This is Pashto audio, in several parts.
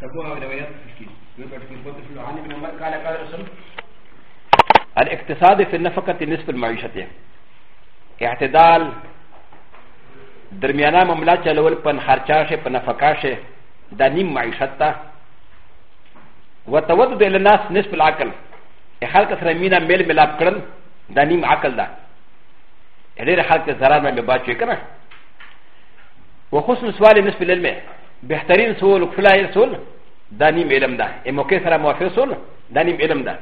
تبوها ولويات الاقتصاد في النفقة نصف المعيشة اعتدال درمیانا مملا چلول پن خرچاشه پن نفقاشه دا نیم معیشت تا و تودد الناس نصف العقل خلق سره مینه میل ملاب کړل دا نیم عقل ده ډېر خلک ضرر باندې بچ کړه و حسن سوال نصف العلم بهترين سول وكفلاي سول دانيم علم دا اموكي سرا موافق سول دانيم علم دا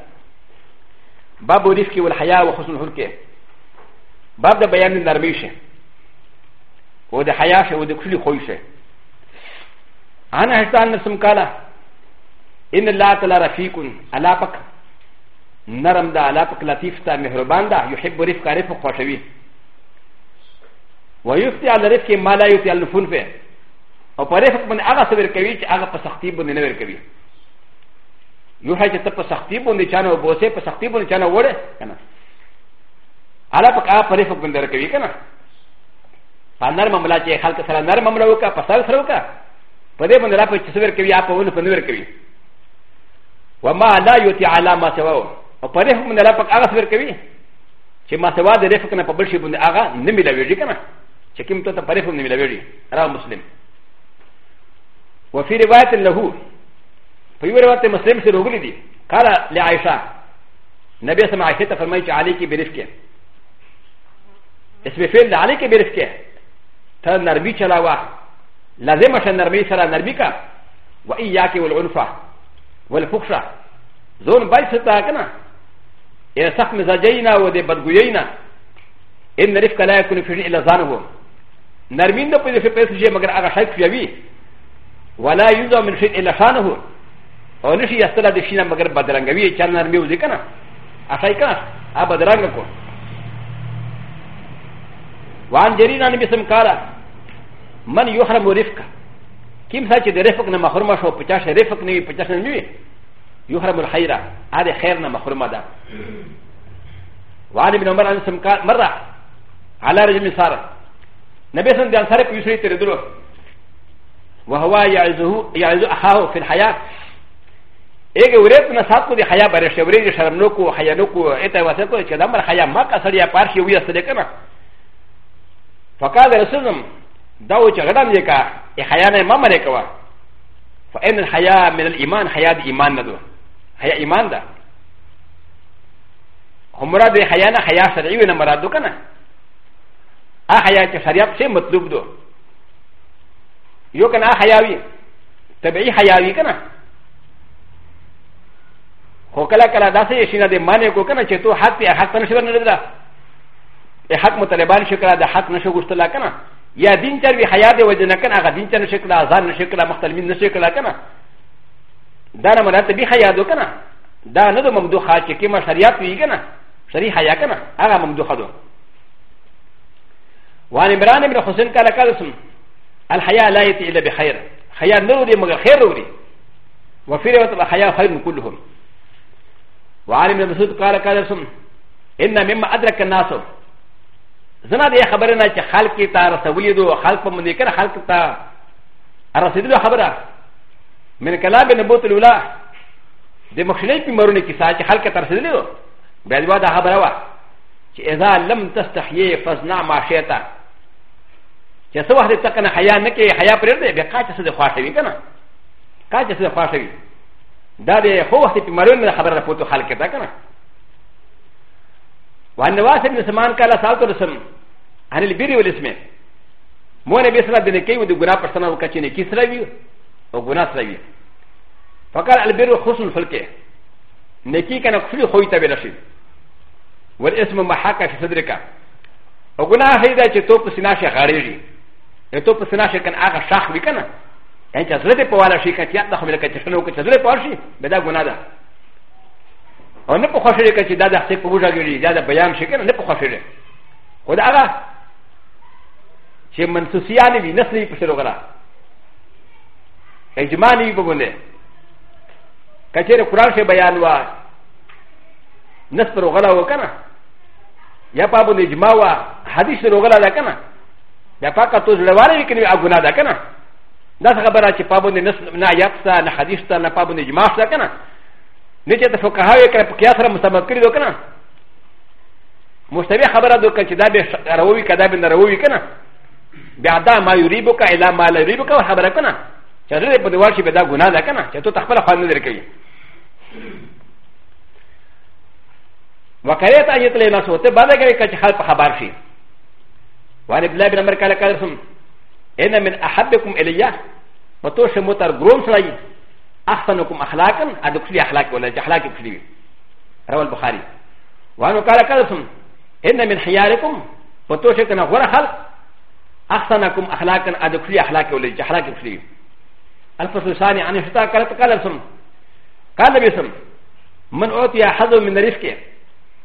باب رفكي والحياة وحسن الحلقة باب دا بيان النرميشة ودا حياة ودا كفلي خويشة أنا هستان نفسم قال إن الله تعالى رفيق ألاقك نرم دا ألاقك لطيف تا مهربان دا يحب رفق رفق خوشوي ويفتي على رفق ما لا يفتي على الفن فيه او په دې حکم نه هغه صبر کوي چې هغه په سختی باندې نه ورکوي نو هغه چې ته په سختی باندې چانه وبوسه په سختی باندې چانه وړه کنه الا په کا په حکم باندې ورکوي کنه په نرم معاملې چې خلک سره نرم معاملې وکړه په سر سره وکړه په دې باندې را په چې صبر کوي اپ ونه په نور کوي وما لا یوتی علی ما سوا او په دې حکم نه لا په هغه صبر کوي چې ما سوا د رفق نه په بل شي باندې هغه نه ملويږي کنه چې کوم ته په رفق نه ملويږي را مسلم وفي روايه له في روايه مسلم سيروغلدي قال لعائشه نبي سمع عائشه فرمي عليك برفك اسم فعل عليك برفك ترى نرمي شلاوى لازم عشان نرمي سرى نرميك واياك والعنفه والفخشه زون بايستا كنا الى سخ مزاجينا ودي بدقينا ان رفك لا يكون في شيء الا زانهم نرمين دو في فقه مگر اغا شيء في ولا يوزع من شيء الا شانه او نشي يستلا دي شينا مگر بدرنگوي چان نرمي وزي کنه اخاي کنه ا بدرنگ کو وان جرينا نبي سم قال من يحرم رفقه كيم ساچ دي رفق نه محروم شو 50 رفق نه 50 نه ني يحرم الخير هذا خير نه محروم ده وعن ابن عمر ان سم قال مره على رجل مسار نبي سم دي انصار يوسري تردرو وهو يعز اخاه في الحياه ايه وريت نصاب کو دي حيا بر شوري شرم نو کو حيا نو کو ايته واسه کو چې دمر حيا ما کا سړیا پار شي وي سره کنه فقال رسولم دا و چې غدم دې کا اي حيا نه ما مره کوا فان الحيا من الايمان حيا دي ایمان نه دو حيا ایمان ده همرا دي حيا نه حيا شرعي نه مراد کنه ا حيا چې شریعت سے مطلوب دو よくなはやび、たびはやびかな。ほからからだせしなでまねこかな、ちとはってやはったのしらなだ。えはくもたればんしゅからだはくのしょぐしたらかな。やでんちゃびはやでわじなかな、がでんちゃのしから、ざんのしから、またみんなしからかな。だらまらてびはやどかな。だなどもどはちきましゃりやといかな。しゃりはやかな。あがもどはど。وعن عمران بن حسين قال قال اسم الحياة لا يأتي إلا بخير حياة نوري مغا خير نوري وفي رواية الحياة خير من كلهم وعالم المسود قال قال سم إن مما أدرك الناس زنا دي خبرنا چې خلق تا رسولي دو خلق په منې کړ خلق تا رسیدلو خبره من کلام نبوت الاولى د مخشلې په مرونه کې ساتي خلق تا رسیدلو بیا دا خبره وا چې اذا لم تستحيي فزنا ما شئت چې څه وخت ته کنه حیا نه کې حیا پرې دی بیا کا چې څه د خواښ وي کنه کا چې څه د خواښ وي دا د خو وخت په مرون نه خبره پوتو خلک ته کنه وان نواس ابن سمان کاله سال تو رسم ان البری والاسم مو نبی صلی الله علیه وسلم د ګناه پر سنه وکړي نه کیسره وي او ګناه سره وي فقال البر خصن الفلکه نکی کنه خپل خوې ته بل شي والاسم محاکه فی صدرک او ګناه هیدا چې تو په سینه شغړېږي ا ت و ب س ن ا ش ك ن اغا شاخ ب ك ن ا ان ت ز ل د ب و ا ل ا شي كتيات ن خ م ل ك ت ش ن و ك ت ز ل د ب و ا ل شي بدا غنادا او ن ب خ ش ر ك ت دا دا سيك بوجا غيري دا دا بيان شي كن ن ب خ ش ر و دا اغا شي من سوسياني بي نسلي بشرو غلا اجمالي بغنى كتير قران شي بيان وا نسبر غلا وكنا يا بابو نجماوا حديث رغلا لكنا だパカトズレワリキリアグナダカナ。ださばらちパブネナヤクサ、ナハディスタ、ナパブネジマスダカナ。ネチェタフォカハイカプキャサラムサマクリドカナ。モステビハバラドカチダビアラウィカダビンダラウィカナ。ビアダマユリボカ、エラマラリボカ、ハバラカナ。チャレポデワシベダグナダカナ。チャトタファラファンデルケイ。وكانت اجت لنا صوته بعد ذلك حال حبارشي وعن ابلا بن امريكا لكالهم ان من احبكم الي متوش متر جروم سلاي احسنكم اخلاقا ادكسلي اخلاق ولا جحلاك بكسلي روى البخاري وعن قال كالهم ان من خياركم متوش كنا غور خلق احسنكم اخلاقا ادكسلي اخلاق ولا جحلاك بكسلي الفصل الثاني عن الشتاء قالت كالهم قال بسم من اوتي حظ من رزقه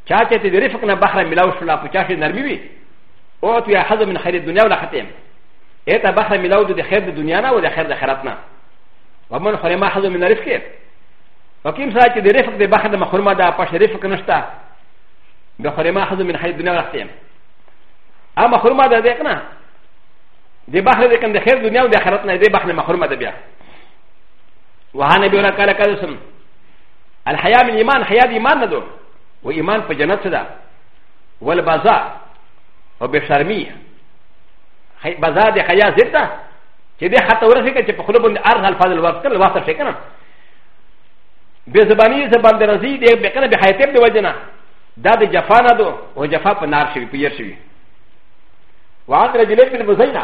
شاتت رزقنا بحر ملاوش لا بشاشه نرمي او تو یا حظ من خیر دنیا ولا ختم ایتا بحر ملاو دو دی خیر دنیا نا و دی خیر دی خیراتنا و من خرما حظ من رفق و کیم سرا چی دی رفق دی بحر دی مخرما دا پاش رفق نشتا دی خرما حظ من خیر دنیا ولا ختم اما خرما دا دیکنا دی بحر دی کن دی خیر دنیا و دی خیراتنا دی بحر مخرما دا بیا وهانا بيونا قال كالسم الحياه من ايمان حياه ايمان ندو و ايمان في جنات سدا والبازار او ب ش ر م ي بازار د حیا زیرته چې د حتی ورسې که چې په خوله باندې ارز الفاظ الوقت کړل واسطه شي که نه بې زباني زبان د رضي دی بې که نه بې حیتیب د وجه نه دا د جفا نه دو او جفا په نار شوي په یر شوي وعن رجلين من مزينه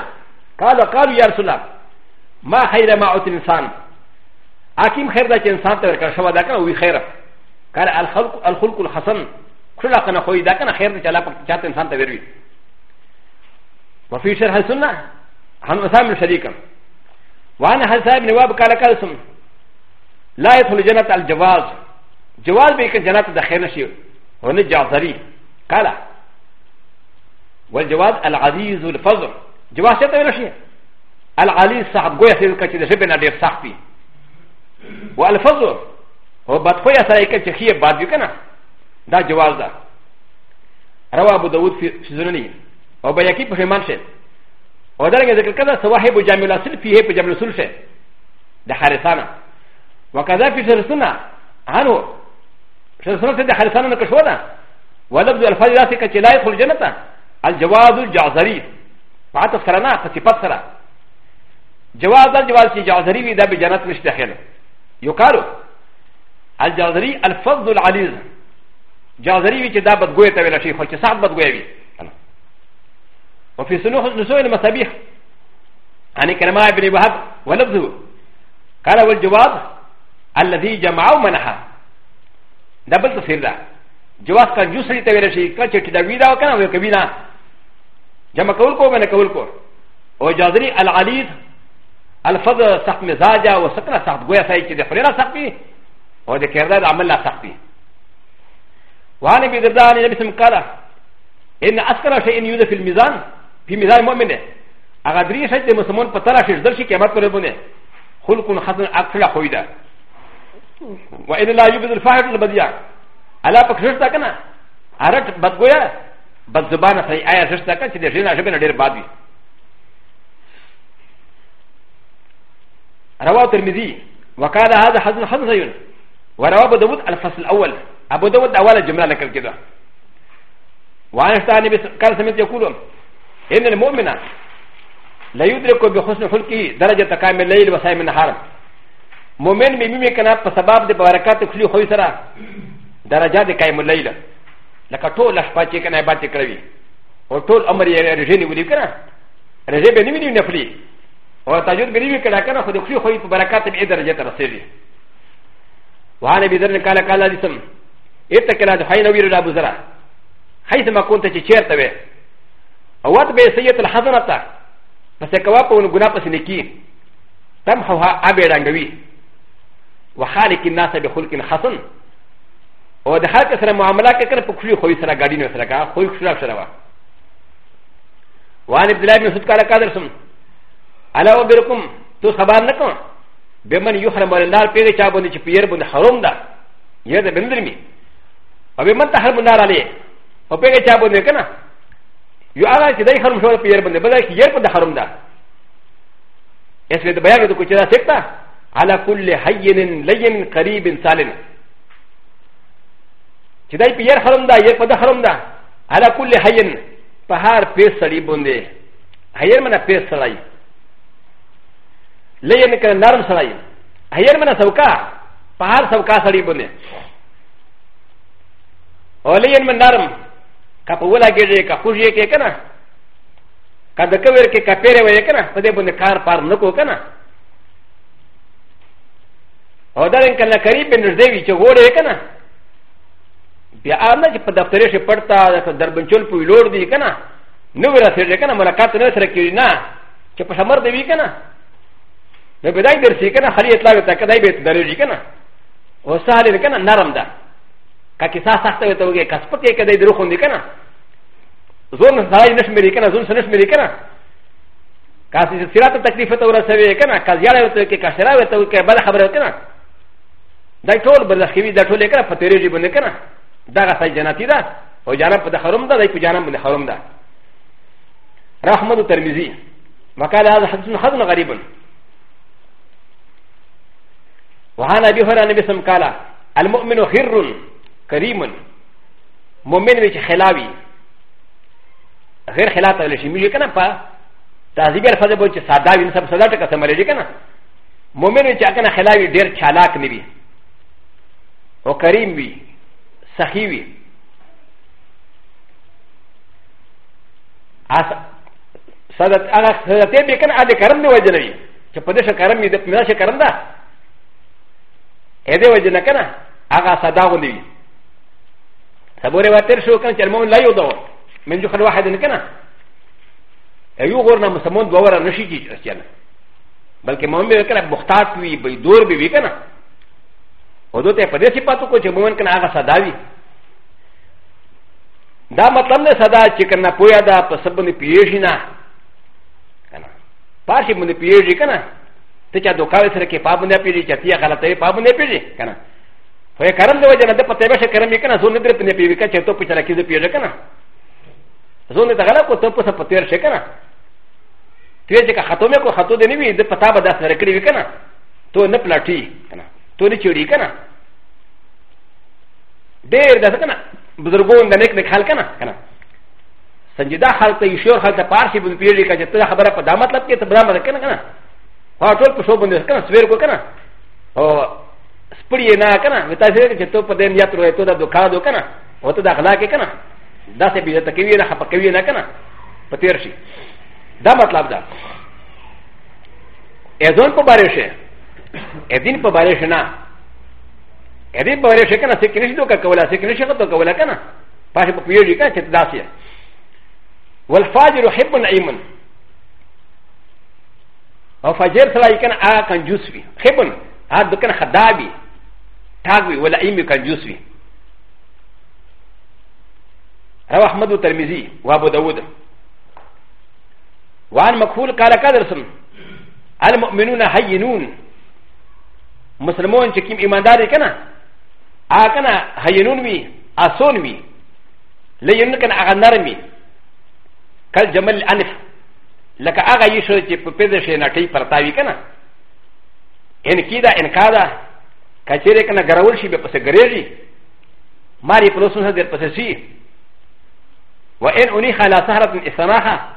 قالوا قالوا يا رسول الله ما خير ما اوت الانسان اكيم خير دا چې انسان ته ورکړ شو دا کنه وی خیره قال الخلق الخلق الحسن خلقنا خو دا کنه خیر دی چې الله په چاته انسان ته وروي وفي شرح السنة عن أسامة الشريك وعن حساب ا واب قال كلسم لا يدخل جنة الجواز جواز بيك جنة دخيل شيء هنا جعفري قال والجواز العزيز الفضل جواز شيء طويل شيء العزيز صاحب قوية سيد كتير شبنا دير صاحبي والفضل هو بدخوية سيد كتير خير بعد يكنا دا جواز دا روى أبو داود في سننه او به یقین پښیمان شي او دا رنګه ذکر کړه صواحب جامع الاصل فيه په جامع الاصل شي د حارثانه وکذا في شرسنا هانو شرسنا ته د حارثانه نه کښو ده ولبد الفاظ راسه کې لا يدخل جنته الجواز الجعزري فاتف سره نه صفات سره جواز الجواز چې جعزري وي دا به جنت نشته خل یو کارو الجعزري الفضل العليز جعزري وي چې دا بدګوي ته ویل شي خو چې صاحب بدګوي وي وفي سنوء المسابيح عن يعني كلمة ابن وهب ولفظه قال والجواب الذي جمعه منها دبل تصير ده جواز كان جسري تغير شيء كان چټي دا ویدا کنه وی کبینا جمع کول کو باندې کول کو او جازري العليد الفض سخت مزاجا او سکنا سخت گویا سای چې د خلینا سخت وي او د کردار عمل لا سخت وي وعن ابي دردان النبي صلى الله عليه وسلم قال ان اسكر شيء يوجد في الميزان في ميزان مؤمنه اغادري شيء مسلمون قتلى شيء درشي كامات قريبونه خلق حسن اكثر خويدا وإن لا يبدو الفاحش البديع على فكرشتا كنا عرفت بدغويا بدزبانة سي آية شتا كنا سيدي شينا شبنا دير بادي رواه الترمذي وقال هذا حسن حسن سيون ورواه ابو داود الفصل الاول ابو داود اول جمله لك كده وعن اشتهى النبي قال سمعت يقول ان المؤمن لا يدرك بحسن خلقه درجه كامل الليل وصائم النهار مؤمن ميمي كنا بسبب دي بركات خلي خوي سرا درجات كامل الليل لك طول اشباچي كنا عبادت كروي او طول امر رجيني ولي كنا رجي بني مني نفلي او تجود بني كنا كنا خد خلي خوي بركات بي درجه رسيدي وعن ابي ذر قال قال لازم اتكلا حين وير ابو ذر حيثما كنت تشيرتوي او ات به سيئه الحسنه تا پس کوا په ګنا پس نکی تم هو ابي رنگوي وخالق الناس بخلق حسن او د خلق سره معاملات کړه په خوشي خوې سره گاډي نه سره کا خوې خوشي سره وا وان عبد الله بن مسعود قال قادر سم الا وبركم تو خبر نکم بمن يحرم النار پیغه چا باندې چې پیر باندې حرام ده یره بندرمی او بمن ته حرم النار عليه او پیغه چا باندې کنه よあらちでハムショーピエルブンでブレキヤブでハムダ。エスウェルバーグとこちらセクター、アラフルレハイエン、レイエン、カリビン、サレン。チダイピエルハムダ、ヤブでハムダ、アラフルレハイエン、パハーペーサリブンで、ハイエルマナペーサライ。レイエンからナルサライ。ハイエルマナサウカ、パハーサウカサリブンで。オレイエンマナルム。カポウラゲジェカフジェケケナカダカウェケカペレウェケナフデブネカーパーノコケナオダレンカナカリベンデビチョウォレケナビアナジパダプレシェパタダブンチョウプウロディケナノウラセレケナマラカトネスレキリナチョパシャマデビケナノベダイデルシケナハリエトラベタカダイベタダレジケナオサーレケナナラムダかきささたとげかすぽてかでるほんでかな。ゾンザイナシメリカナゾンセネシメリカナ。カシシラタタクリフトウラセベカナ、カジャラウトケカシラウトケバラハブラカナ。ダイトルバラキビダトレカパテレジブネカナ。ダガサイジャナティダ、オジャラパダハロムダ、ダイプジャラムネハロムダ。ラハマドテルミゼ。マカラハズンハズンガリブン。وعن ابي هريره بسم قال المؤمن خير كريم مؤمن ويش خلاوي غير خلاف ولا شيء ميجي كنا با تعذيب الفاظ بوجه سادا وين سب سادا تك سمري جي كنا مؤمن ويش كنا خلاوي دير چالاك نبي او كريم وي سخي وي اس سادت اغا سادت بي كنا ادي كرم دي وجه نبي چه پدش كرم دي پملاش كرم دا اده وجه نكنا اغا سادا غندي سبوري واتر شو كان ترمون لا يدور من جوخل واحد كنا ايو غورنا مسمون دورا نشيجي رسيانا بلکه مومن بكنا مختاط وي بيدور بي كنا ودو ته پدې سي پاتو کو چې مومن کنا هغه صداوي دا مطلب نه صدا چې کنا پویا دا په سبن پیېږي نه کنا پارشي باندې پیېږي کنا ته چا دوکاله سره کې پابنده پیېږي چې تیا غلطه پابنده پیېږي کنا フェカランドウェジャーでパテベシャカラミカナゾンディプネピビカチェトピチャラキズピレカナゾンディタガラコトプサパテルシェカナティエジカハトメコハトデニビデパタバダスレクリビカナトネプラティカナトリチュリカナデーダカナブルゴンデネクネカルカナカナサンジダハルテイシューハルタパーシブルピリカチェトハバラパダマタケタブラマダカナカナファトルプショブンデスカナスウェルコカナ سپری نه کنه وتا سره چې ته په دې نه ترې ته د دوکا دو کنه او ته د اخلاق کنه دا څه بيځه تکوي نه خپ کوي نه کنه په تیر شي دا مطلب دا اذن په بارے شه اذن په بارے شه نه اذن په بارے شه کنه څه کنه شي دوکا کولا څه کنه شي دوکا کولا کنه پاشه په پیوږي کنه چې داسې والفاجر حب نعيمن او فاجر سره یې کنه آ کنجوس وي حبن アドカンハダビ تاغوي ولا ايمي كنجوسوي روى احمد الترمذي وابو داود وعن مكفول قال كادرسم المؤمنون هينون مسلمون شكيم ايمان داري كنا اكنا هينون وي اصون وي لينون كان اغنار وي كالجمل الانف لك اغا يشرتي بيدشي نتي فرطاوي كنا ان كيدا ان كادا カチェレカナガラウシビパセグレジマリプロスナデパセシワエンウニハラサハランイサナハ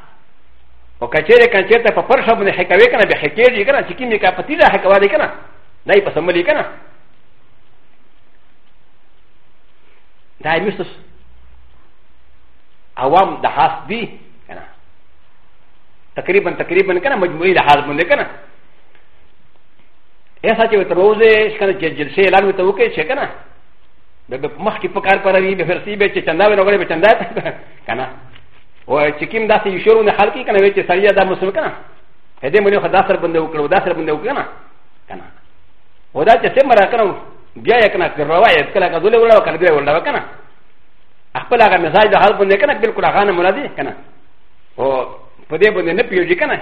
オカチェレカチェタパパシャブネヘカウェカナビヘケジガナチキミカパティラヘカワディカナナイパサムリカナダイミストスアワムダハスディカナ تقريبا تقريبا كان مجموعي لحاظ من كان ا س ا ت ي و ت ر و ز ي ش ك ن ج ل س ي ل ا ن و ت و ك ي ش ك ن ا ب م خ ك ي ف ك ا ر ب ر ا ي ب ف ر س ي ب ش ك ن د ا و ن و ر ي ب ش ن د ا ت ك ن ا و ش ك ي م د ا س ي ش و ر و ن ح ل ك ي ك ن ا و ي ش س ر ي ا د ا م س ل م ك ن ا ه د ي م ن ي خ د ا س ر ب ن د و ك ر و د ا س ر ب ن د و ك ن ا ك ن ا و د ا ت ي س م ر ا ك ن ا ب ي ا ي ك ن ا ك ر و ا ي ت ك ل ا ك د و ل و ل ا و ك ن د و ل و ل ا ك ن ا أ خ ب ل ا ك م ز ا ج د ه ا ل ب ن د ك ن ا ب ل ك ر ا غ ا ن م ر ا د ي ك ن ا و ف د ي ب ن د ن ب ي و ج ي ك ن ا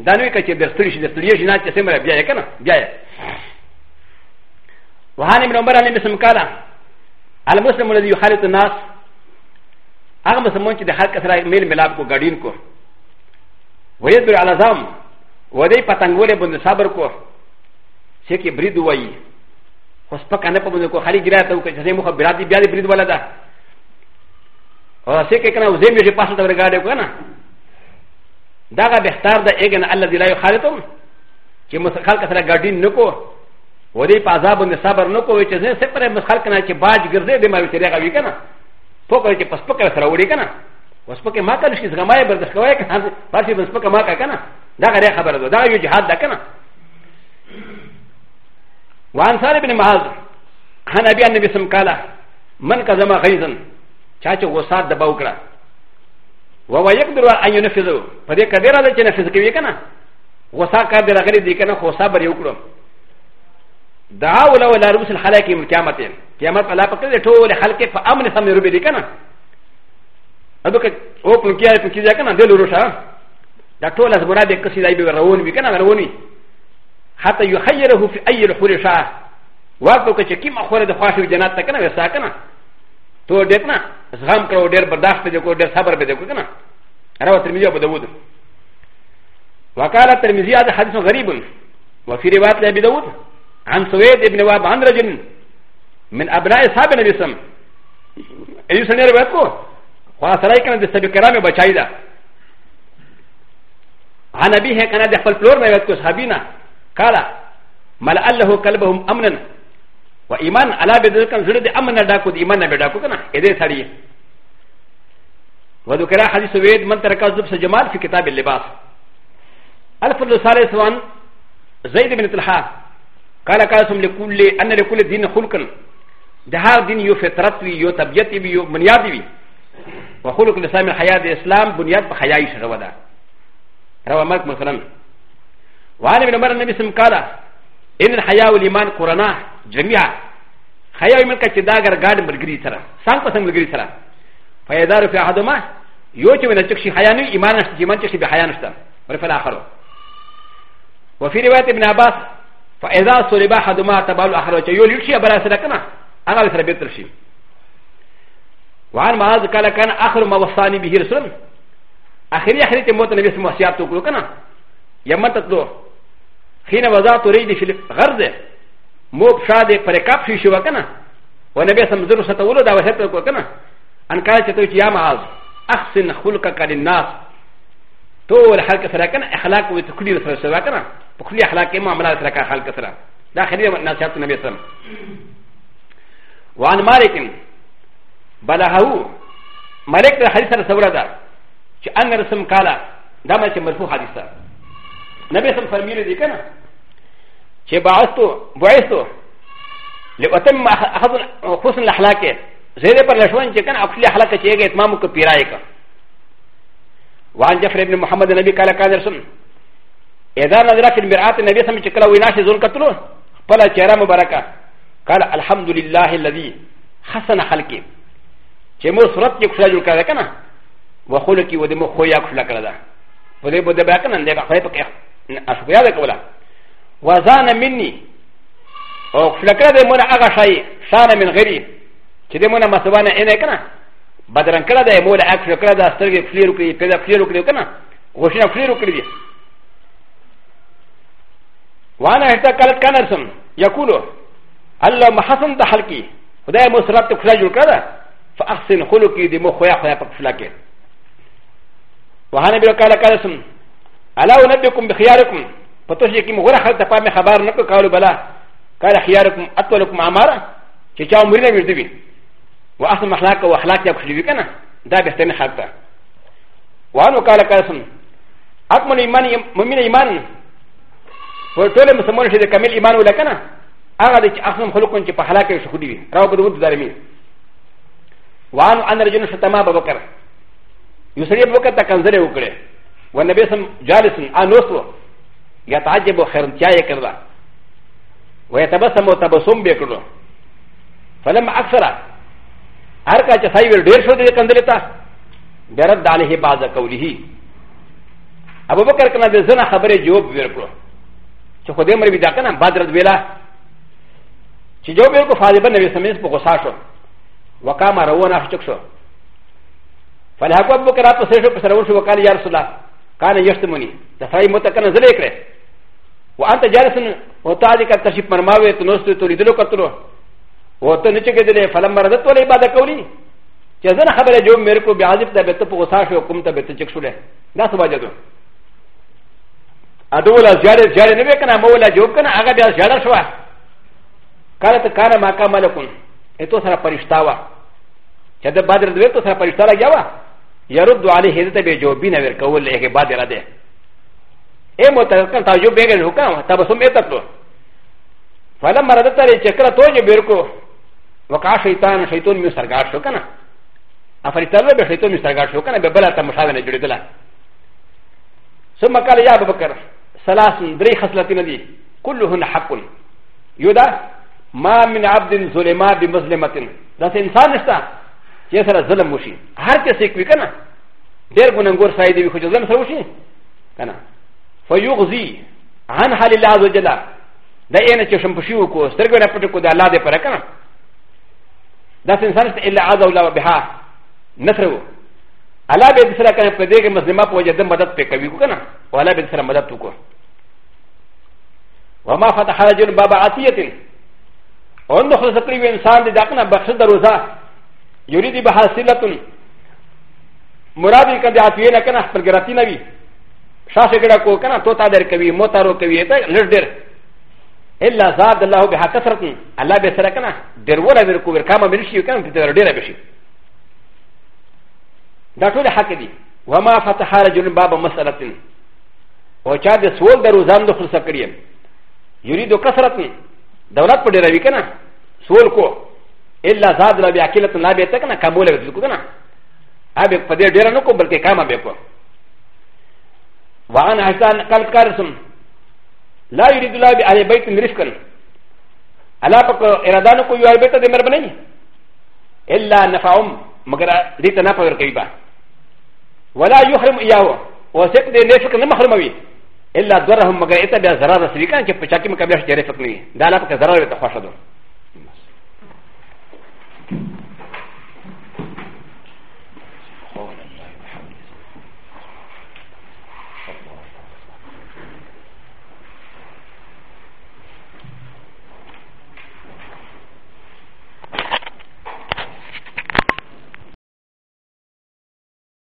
ダノイカチェベストリシデストリシナチェセムラビアエカナビアエワハネムランバラネムスムカラアラムスムラディハリトナスアラムスムチデハカサラメルメラコガディンコウェブアラザムウェディパタンゴレブンデサブコセキブリドウェイホスパカネポブンコハリギラトウケセムハビラディビアディブリドウェラダセキカナウゼミジパスタブレガディコナダガベスターダエゲンアラディライハルトン、キムスカルカラガディンノコ、ウディパザーブンデサバノコ、which is a separate ムスカルカナチバージグゼデマウテレガウィカナ、ポカチパスポカラウィカナ、ウスポケマカルシズガマイブルスカワイカナ、パシブンスポカマカカナ、ダガレハバラダユジハダカナ。ワンサービンマハズ、ハナビアンディビスムカラ、マンカザマガイズン、チャチョウサーダバウクラ。و و يقدر ان ينفذو فدې کډېره ده چې نفذ کوي کنه غوسه کار دې راغلي دي کنه خو صبر یو کړو دعا ولا ولا رؤوس الخلائق من قیامت قیامت الله پکې دې ټول خلق په امن سم ربي دي کنه ادو کې او په کې په کې ځکه کنه دل وروشه دا ټول از مراد کې سیدای به روان وي کنه روان وي حتى يخيره في اي الحور شاء واکو کې چې کیمه خوره د خوښو جنت ته کنه وسا کنه تو ډېر نه زغم کړو ډېر برداشت دې کو ډېر صبر به دې کو کنه راو ترمذی ابو داود وقال ترمذی هذا حديث غريب وفي روايه لابي داود عن سويد ابن وهب عن رجل من ابناء اصحاب النبي صلى الله عليه وسلم ايو سنه روایت کو خو سره کنه د سبي کرامه بچای دا عن ابي هي کنه د خپل پلور روایت کو صحابینا قال ملأ له قلبهم امنا و ایمان الله به ذکر زړه د امن نه ډاکو د ایمان نه به ډاکو کنه اې دې سړی و ذکر حدیث وید من ترک ذب سجمال فی کتاب اللباس الفضل الثالث وان زید بن طلحه قال قاسم لكل ان لكل دين خلقا د هر دین یو فطرت وی یو طبیعت وی یو بنیاد وی و خلق الاسلام الحیا د اسلام بنیاد په حیاي سره ودا روا ملک مثلا وعن ابن عمر النبي صلى الله عليه وسلم قال ان الحياء والايمان قرناه جميعا خيال ملكا تداغر غاد مرغري سرا سانكو سان مرغري سرا فيدار في احدهما يوتي من الشكشي حياني ايمان جيمان تشي بحيان شتا ورفع الاخر وفي روايه ابن عباس فاذا صلب احدهما تبال الاخر يقول يكشي بلا سرقنا انا بسر بيت الشيء وعن معاذ قال كان اخر ما وصاني به رسول اخر يحريت موت النبي اسمه سيابتو كنا يمتت له حين وضعت ريدي في الغرزه モプシャデパレカプシュワカナ。ワネベサムズルサタウロダワヘトコカナ。アンカーチェトチヤマーズ。アクセン、ホルカカリナス。トウルハルカサラカナ、エハラコウトクリルサラカナ。ポクリハラケママラサラカハルカサラ。ダヘリアナシャツネベサム。ワンマリキン。バラハウ。マレクラハリサラサウラダ。チアンガルサムカラ。ダマチェムフォハリサ。ネベサムファミリディカナ。ش ب ع ث ت بعثت لأتم أخذ حسن الأخلاق زيد پر لشوان جكن أكل أخلاق چيه گئے اتمام کو پیرائے کا وعن جفر ابن محمد نبی قال قال رسول إذا نظر في المرآة النبي سمي چکلا ویناش زون قتلو فلا چهرا مبارکا قال الحمد لله الذي حسن خلقي چه مو صورت کې خلا جوړ کړه کنه وخلقي ودمو خویا خلا کړه دا په دې بده بیا کنه نه په خپل کې اشکیا وکولا وزان مني او فلكرة دي منا اغا شاي شانا من غيري چه دي منا مصبانا اينه كنا بدرن كرة دي مولا اغ فلكرة دا سترگي فليرو كري پیدا فليرو كري كنا غشنا فليرو كري دي وانا هتا قالت كانرسم يقولو الله محسن دا حلقي خدای مو سرات تکلا جوړ کړه فاحسن خلقي دي مو خویا خویا پک فلکه وهانه بیره کاله کاله سم الا ونبئكم بخياركم パトシキムゴラハタパメハバーナカカルバラカラヒアルクムアトルクママラチチャウムリナミズビワアスマハラカワハラキアクシビカナダビステンハタワノカラカラソンアトムリマニムミネイマンフォトレムサモンシデカミリマンウレカナアラディアスムホルコンチパハラキアシュディラブドウズダミワンアンダジュンシタマババカラユセリバカタカンゼレウクレ ونبي سم جالسن انوسو يتعجب وخرنتيا يكرر ويتبسم وتبسم بكرر فلما أكثر أركا تسايل دير شو دي كندلتا برد عليه بعض قوله أبو بكر كان بزنا خبره جواب بيركرو چې خدای مری ودا کنه بدرت ویلا چې جواب یو کو فاضل بن نبی سمیس په غصا شو وقام روانه چک شو فلحق ابو بکر تاسو شو پر سرور شو وکاله یا رسول الله كان يشتمني تفاي متكن زليكره وانت جالس وتعلق التشيب مرماوي تنوست تريد لو قتلو وتنشك دلي فلم مردت ولا بعد قولي جزن خبر جو میرے کو بیاضب تا بیت پو غساش و کم تا بیت چکشولے دا سبا جدو ادو ولا زیادہ زیادہ نبی کنا مولا جو کنا آگا بیا زیادہ شوا کارت کانا ماکا ملکن اتو سرا پرشتاوا جد بادر دوی تو سرا پرشتا لگیا وا یرد علیہ حضرت بے جو بی نویر کول لے کے بادر دے ا م و ت ا ك ن تاجو بيغن هكا تبسم اتتو فلما ردت ا ل ي شكرا توجو بيركو وكا شيطان شيطان مسرقا شوكنا افريتالا بشيطان مسرقا شوكنا ببلا تمشانا جردلا ثم قال يا ابو بكر ثلاث دري خصلتين دي كلهن حق يدا ما من عبد ظلما بمظلمه ذات انسان استا يسرى ظلم وشي هر كسيك بكنا دير غنغور سايدي بخجل ظلم سوشي كنا فيغزي عن حال الله عز وجل دا اين چشم پشیو کو سترګو نه پټ کو دا الله دې پر کنه دا انسان ست الا عز وجل بها نصرو الله به سره کنه په دې کې مسلمه په وجه د مدد په کوي کو کنه ولا به سره مدد کو وما فتح رجل باب عطيه اون د خلاص کړی انسان دې دا کنه بخش دروزه یریدی بحاصلتن مراد یې کنه عطيه نه کنه خپل ګرتی نه وي シャシェグラコーカナトタデルカビモタロカビエタルデル إلا زاد الله بها كثرة الله بسرقنا درولا بركوبر كما بنشي وكان تدردير بشي دا ټول حق دي وما فتح رجل باب مسألة وچا د سوال د روزان د خلصه کړی یریدو کثرت دولت په ډیروي کنه سوال کو الا زاد لا بیا کله لا بیا تک نه کمول وکړو کنه ابه په دې ډیر نه کو بلکې کامه به کو وعن عشان قلب كارسم لا يريد الله بأهل بيت رفقا ألا بك إرادانك يوال بيت دي مربني إلا نفعهم مگر ديت نفع القيبة ولا يحرم إياه وسيق دي نفق نمحرموي إلا ضرهم مگر إتا بيا ضرار رسليكان كيف بچاكي مقابلش دي رفق نوي دا لا بك ضرار بيت خوشدو